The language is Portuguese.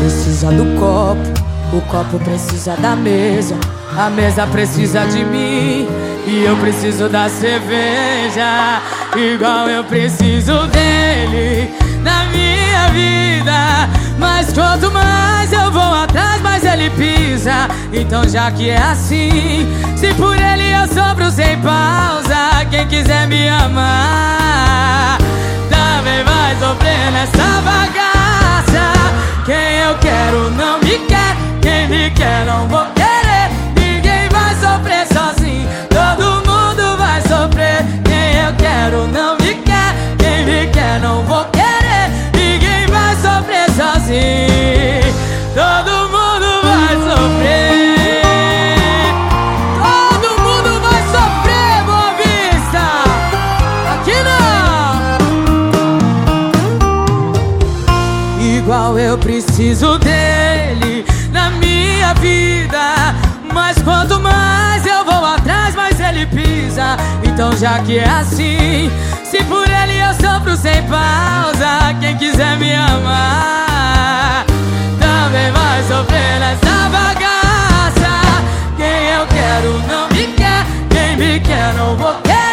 precisa do copo, o copo precisa da mesa, a mesa precisa de mim e eu preciso da cerveja, igual eu preciso dele na minha vida. Mas quanto mais eu vou atrás, mais ele pisa. Então já que é assim, se por ele eu sobro sem pausa, quem quiser me amar também vai sofrer nessa. Eu quero não me quer, quem me quer não vou Eu preciso dele na minha vida. Mas quanto mais eu vou atrás, mais ele pisa. Então já que é assim, se por ele eu sofro sem pausa, quem quiser me amar também vai sofrer nessa bagaça. Quem eu quero não me quer, quem me quer não vou querer.